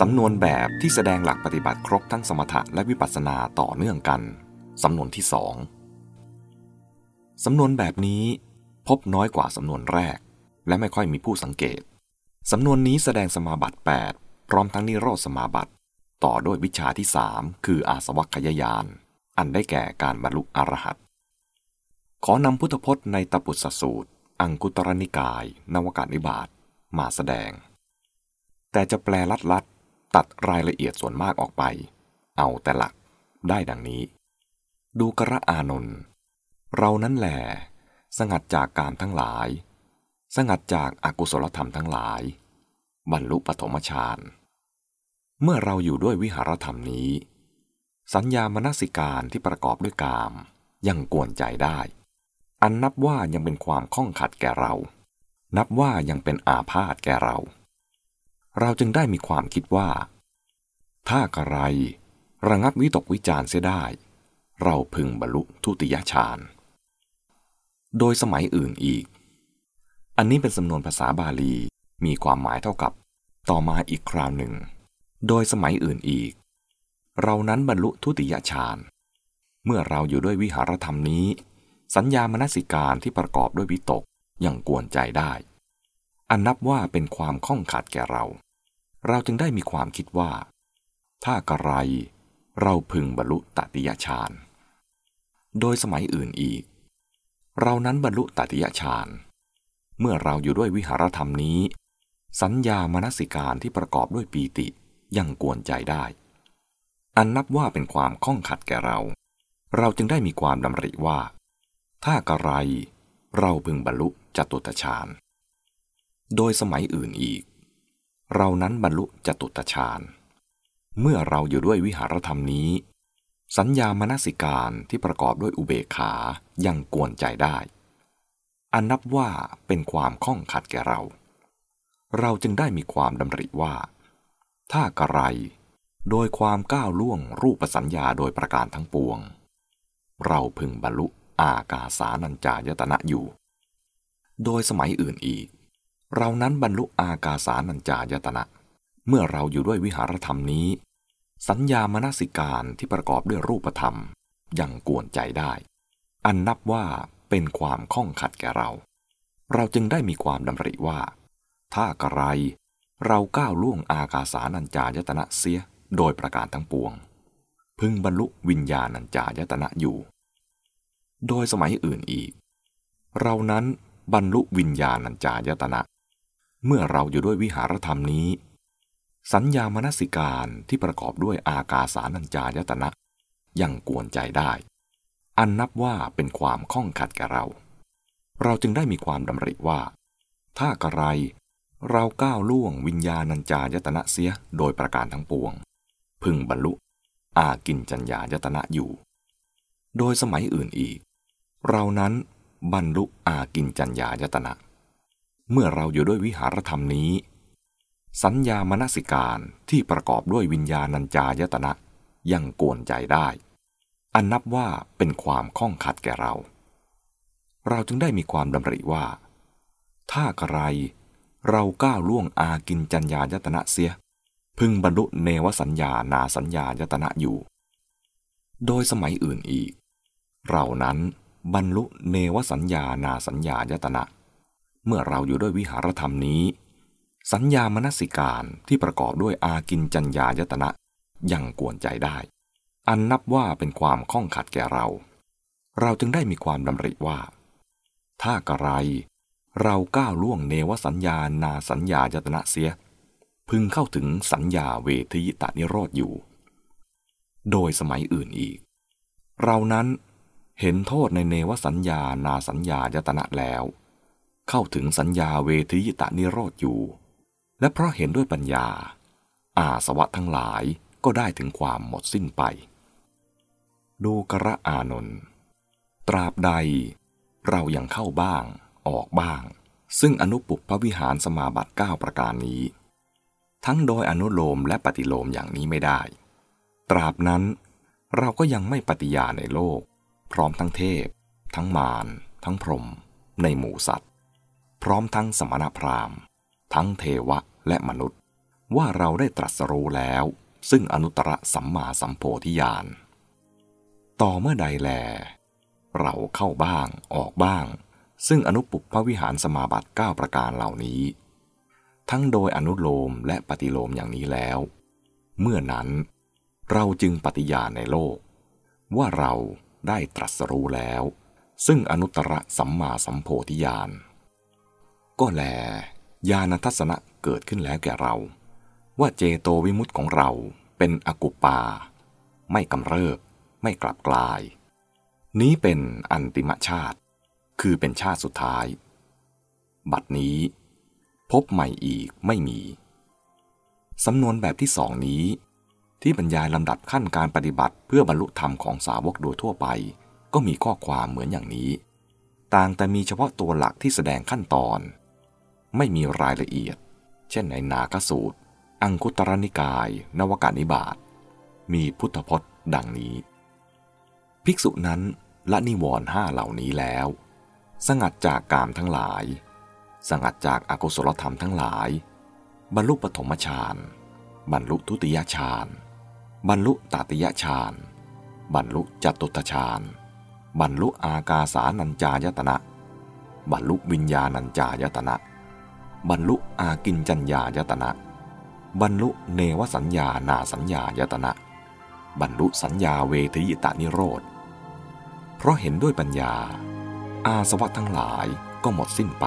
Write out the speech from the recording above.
สำนวนแบบที่แสดงหลักปฏิบัติครบทั้งสมถะและวิปัสสนาต่อเนื่องกัน สำนวนที่สองสำนวนแบบนี้พบน้อยกว่าสำนวนแรก และไม่ค่อยมีผู้สังเกต สำนวนนี้แสดงสมาบัติ 8 พร้อมทั้งนิโรธสมาบัติ ต่อด้วยวิชาที่สามคืออาสวัคยายาน อันได้แก่การบรรลุอรหัตขอนำพุทธพจน์ในตปุสสูตร อังคุตรนิกาย นวกานิบาตมาแสดง แต่จะแปลลัดลัด ตัดรายละเอียดส่วนมากออกไป เอาแต่หลักได้ดังนี้ ดูกระอานนท์เรานั้นแหลสงัดจากการทั้งหลาย สงัดจากอากุศลธรรมทั้งหลาย บรรลุปฐมฌานเมื่อเราอยู่ด้วยวิหารธรรมนี้ สัญญามนสิการที่ประกอบด้วยกาม ยังกวนใจได้ อันนับว่ายังเป็นความข้องขัดแก่เรา นับว่ายังเป็นอาพาธแก่เรา เราจึงได้มีความคิดว่า ถ้ากระไรระงับวิตกวิจารเสียได้ เราพึงบรรลุทุติยฌาน โดยสมัยอื่นอีก อันนี้เป็นสำนวนภาษาบาลีมีความหมายเท่ากับ ต่อมาอีกคราวหนึ่ง โดยสมัยอื่นอีก เรานั้นบรรลุทุติยฌาน เมื่อเราอยู่ด้วยวิหารธรรมนี้ สัญญามนสิการที่ประกอบด้วยวิตกยังกวนใจได้ อันนับว่าเป็นความข้องขัดแก่เรา เราจึงได้มีความคิดว่า ถ้ากระไร เราพึงบรรลุตติยฌาน โดยสมัยอื่นอีก เรานั้นบรรลุตติยฌาน เมื่อเราอยู่ด้วยวิหารธรรมนี้ สัญญามนสิการที่ประกอบด้วยปีติยังกวนใจได้ อันนับว่าเป็นความข้องขัดแก่เรา เราจึงได้มีความดำริว่า ถ้ากระไร เราพึงบรรลุจตุตฌาน โดยสมัยอื่นอีก เรานั้นบรรลุจตุตฌาน เมื่อเราอยู่ด้วยวิหารธรรมนี้ สัญญามนสิการที่ประกอบด้วยอุเบกขายังกวนใจได้ อันนับว่าเป็นความข้องขัดแก่เรา เราจึงได้มีความดำริว่า ถ้ากระไร โดยความก้าวล่วงรูปสัญญาโดยประการทั้งปวง เราพึงบรรลุอากาสานัญจายตนะอยู่ โดยสมัยอื่นอีก เรานั้นบรรลุอากาสานัญจายตนะ เมื่อเราอยู่ด้วยวิหารธรรมนี้ สัญญามนสิการที่ประกอบด้วยรูปธรรมยังกวนใจได้ อันนับว่าเป็นความข้องขัดแก่เรา เราจึงได้มีความดำริว่า ถ้ากระไร เราก้าวล่วงอากาสานัญจายตนะเสียโดยประการทั้งปวง พึงบรรลุวิญญาณัญจายตนะอยู่ โดยสมัยอื่นอีก เรานั้นบรรลุวิญญาณัญจายตนะ เมื่อเราอยู่ด้วยวิหารธรรมนี้ สัญญามนสิการที่ประกอบด้วยอากาสานัญจายตนะยังกวนใจได้ อันนับว่าเป็นความข้องขัดแก่เรา เราจึงได้มีความดำริว่า ถ้ากระไรเราก้าวล่วงวิญญาณัญจายตนะเสียโดยประการทั้งปวง พึงบรรลุ อากินจัญญายตนะอยู่ โดยสมัยอื่นอีก เรานั้นบรรลุอากินจัญญายตนะ เมื่อเราอยู่ด้วยวิหารธรรมนี้ สัญญามนสิการที่ประกอบด้วยวิญญาณัญจายตนะยังกวนใจได้ อันนับว่าเป็นความข้องขัดแก่เรา เราจึงได้มีความดำริว่า ถ้ากระไรเราก้าวล่วงอากินจัญญายตนะเสีย พึงบรรลุเนวสัญญานาสัญญายตนะอยู่ โดยสมัยอื่นอีก เรานั้นบรรลุเนวสัญญานาสัญญายตนะ เมื่อเราอยู่ด้วยวิหารธรรมนี้ สัญญามนสิการที่ประกอบด้วยอากินจัญญายตนะยังกวนใจได้ อันนับว่าเป็นความข้องขัดแก่เรา เราจึงได้มีความดำริว่า ถ้ากระไร เราก้าวล่วงเนวสัญญานาสัญญายตนะเสีย พึงเข้าถึงสัญญาเวทยิตานิโรธอยู่ โดยสมัยอื่นอีก เรานั้นเห็นโทษในเนวสัญญานาสัญญายตนะแล้ว เข้าถึงสัญญาเวทยิตานิโรธอยู่ และเพราะเห็นด้วยปัญญา อาสวะทั้งหลายก็ได้ถึงความหมดสิ้นไป ดูกระอานนท์ตราบใด เรายังเข้าบ้าง ออกบ้าง ซึ่งอนุปุปพวิหารสมาบัติ 9 ประการนี้ ทั้งโดยอนุโลมและปฏิโลมอย่างนี้ไม่ได้ ตราบนั้นเราก็ยังไม่ปฏิญาในโลก พร้อมทั้งเทพ ทั้งมารทั้งพรหมในหมู่สัตว์ พร้อมทั้งสมณพราหมณ์ ทั้งเทวะและมนุษย์ ว่าเราได้ตรัสรู้แล้ว ซึ่งอนุตตรสัมมาสัมโพธิญาณ ต่อเมื่อใดแล เราเข้าบ้างออกบ้าง ซึ่งอนุปุพวิหารสมาบัติ 9 ประการเหล่านี้ ทั้งโดยอนุโลมและปฏิโลมอย่างนี้แล้ว เมื่อนั้น เราจึงปฏิญาณในโลก ว่าเราได้ตรัสรู้แล้ว ซึ่งอนุตตรสัมมาสัมโพธิญาณ ก็แลญาณทัศนะเกิดขึ้นแล้วแก่เรา ว่าเจโตวิมุตติของเราเป็นอกุปา ไม่กำเริบ ไม่กลับกลาย นี้เป็นอันติมชาติ คือเป็นชาติสุดท้าย บัดนี้ พบใหม่อีกไม่มี สำนวนแบบที่สองนี้ ที่บรรยายลำดับขั้นการปฏิบัติเพื่อบรรลุธรรมของสาวกโดยทั่วไป ก็มีข้อความเหมือนอย่างนี้ ต่างแต่มีเฉพาะตัวหลักที่แสดงขั้นตอน ไม่มีรายละเอียด เช่นในนาคสูตร อังคุตรนิกาย นวกานิบาต มีพุทธพจน์ดังนี้ ภิกษุนั้นละนิวรณ์ห้าเหล่านี้แล้ว สงัดจากกามทั้งหลาย สงัดจากอากุศลธรรมทั้งหลาย บรรลุปฐมฌาน บรรลุทุติยฌาน บรรลุตติยฌาน บรรลุจตุตฌานบรรลุอากาสานัญจายตนะ บรรลุวิญญาณัญจายตนะ บรรลุอากินจัญญายตนะ บรรลุเนวสัญญานาสัญญายตนะ บรรลุสัญญาเวทยิตานิโรธ เพราะเห็นด้วยปัญญา อาสวะทั้งหลายก็หมดสิ้นไป